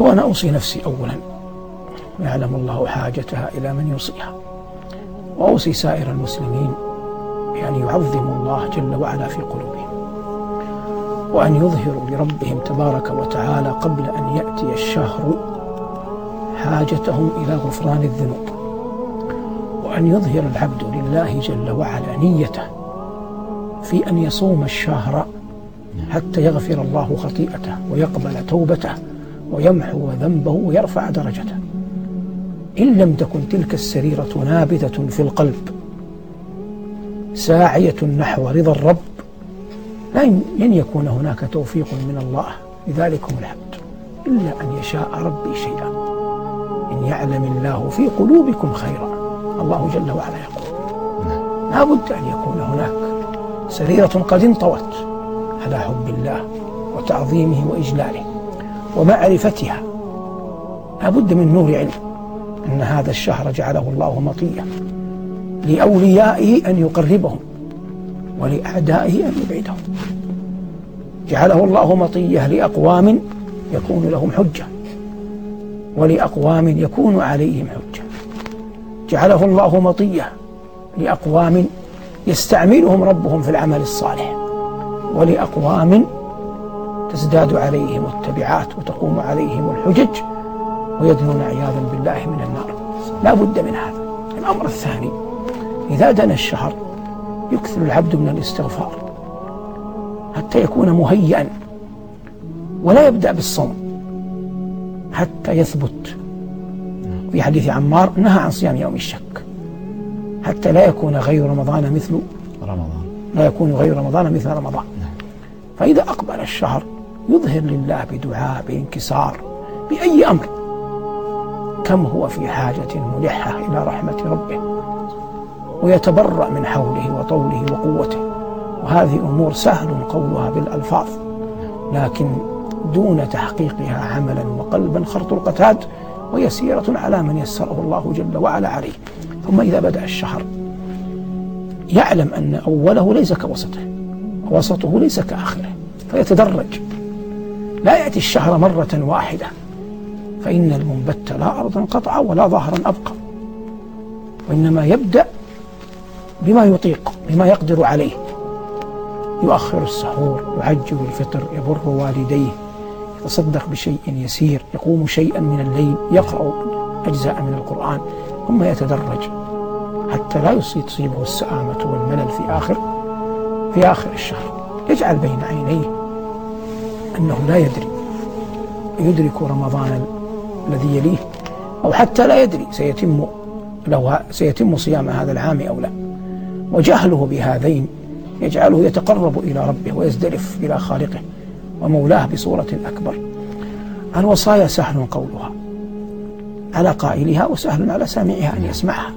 هو أنا أوصي نفسي أولا. ويعلم الله حاجتها إلى من يوصيها. وأوصي سائر المسلمين بأن يعظموا الله جل وعلا في قلوبهم. وأن يظهروا لربهم تبارك وتعالى قبل أن يأتي الشهر حاجتهم إلى غفران الذنوب. وأن يظهر العبد لله جل وعلا نيته في أن يصوم الشهر حتى يغفر الله خطيئته ويقبل توبته. ويمحو ذنبه ويرفع درجته. إن لم تكن تلك السريرة نابتة في القلب ساعية نحو رضا الرب لن يكون هناك توفيق من الله. لذلكم العبد إلا أن يشاء ربي شيئا. إن يعلم الله في قلوبكم خيرا. الله جل وعلا يقول لا بد أن يكون هناك سريرة قد انطوت على حب الله وتعظيمه وإجلاله. ومعرفتها. لا بد من نور علم أن هذا الشهر جعله الله مطيا لأوليائه أن يقربهم ولأعدائه أن يبعدهم. جعله الله مطية لأقوام يكون لهم حجة ولأقوام يكون عليهم حجة. جعله الله مطية لأقوام يستعملهم ربهم في العمل الصالح ولأقوام تزداد عليهم التبعات وتقوم عليهم الحجج ويدنون عياذا بالله من النار. لا بد من هذا. الأمر الثاني إذا دنا الشهر يكثر العبد من الاستغفار حتى يكون مهيئا ولا يبدأ بالصوم حتى يثبت. في حديث عمار نهى عن صيام يوم الشك حتى لا يكون غير رمضان مثل رمضان. لا يكون غير رمضان مثل رمضان. فإذا أقبل الشهر يظهر لله بدعاء بانكسار بأي أمر. كم هو في حاجة ملحة إلى رحمة ربه ويتبرأ من حوله وطوله وقوته. وهذه أمور سهل قولها بالألفاظ لكن دون تحقيقها عملا وقلبا خرط القتاد ويسيرة على من يسره الله جل وعلا عليه. ثم إذا بدأ الشهر يعلم أن أوله ليس كوسطه ووسطه ليس كآخره فيتدرج. لا يأتي الشهر مرة واحدة. فإن المنبت لا أرضا قطع ولا ظهرا أبقى. وإنما يبدأ بما يطيق بما يقدر عليه. يؤخر السحور يعجل الفطر يبر والديه يتصدق بشيء يسير يقوم شيئا من الليل يقرأ أجزاء من القرآن ثم يتدرج. حتى لا تصيبه السآمة والملل في آخر في آخر الشهر. يجعل بين عينيه أنه لا يدري يدرك رمضان الذي يليه أو حتى لا يدري سيتم لو سيتم صيام هذا العام أو لا. وجهله بهذين يجعله يتقرب إلى ربه ويزدلف إلى خالقه ومولاه بصورة أكبر. الوصايا سهل قولها على قائلها وسهل على سامعها أن يسمعها.